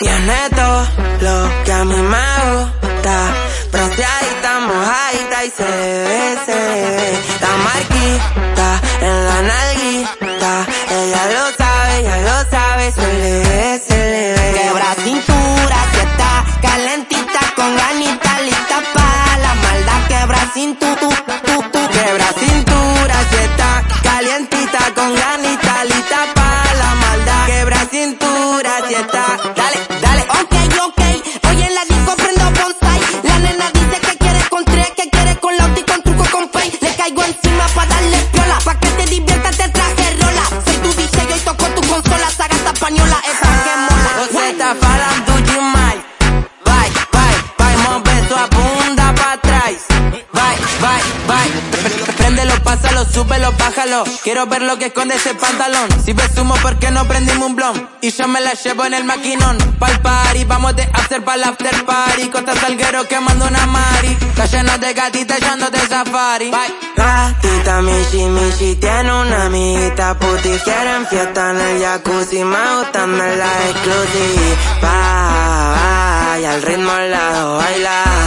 Tiene todo lo que a mí me gusta. Bronceadita, mojadita y se ve, se ve. La marquita en la nalguita. Ella lo sabe, ella lo sabe, se le ve, se le ve. Quebra cintura, si está calentita con ganita lista para la maldad. Quebra cintura, tu, tu, tu. Quebra cintura, si está calientita con ganita lista para la maldad. Quebra cintura, si está. Darle piola, pa' que te diviertas, te traje pásalo, súbelo, bájalo. Quiero ver lo que esconde ese pantalón. Si ves humo, ¿por qué no prendimos un blon? Y yo me la llevo en el maquinón. Pa'l party, vamos de hacer pa'l after party. Costa Salguero quemando una mari. Está lleno de gatitas echándote safari. Bye. Gatita, Michi, Michi, tiene una amiguita puti. Quieren fiesta en el jacuzzi. Me gustan de la exclusiva. Y al ritmo lado baila.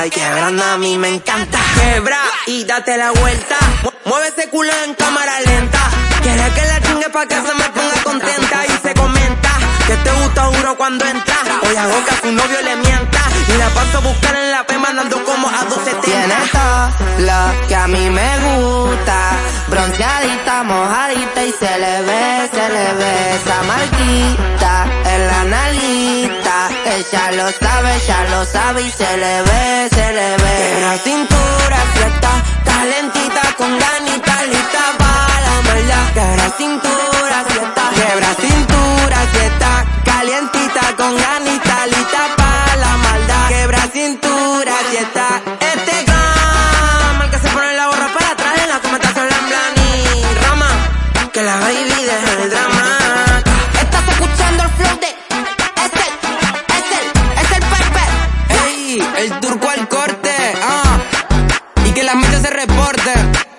Bye, quebrando a mí me encanta. Quebra y date la vuelta. Mu- Mueve ese culo en cámara lenta. Quiere que la chingue pa' que se me ponga contenta. Y se comenta que te gusta duro cuando entra. Hoy hago que a su novio le mienta. Y la paso a buscar en la P mandando como a 270. Tiene todo lo que a mí me gusta. Bronceadita, mojadita y se le ve, se le ve esa marquita la. Ella lo sabe, ella lo sabe y se le ve, se le ve. Quebra cintura, si está calentita con ganita lista para la maldad. Quebra cintura, si está. Quebra cintura, si está calientita con ganita lista para la maldad. Quebra cintura, si está. Este gama, el que se pone la gorra para atrás en la comentación la y rama. Que la baby deja el drama. el turco al corte, ah, y que las metas se reporten.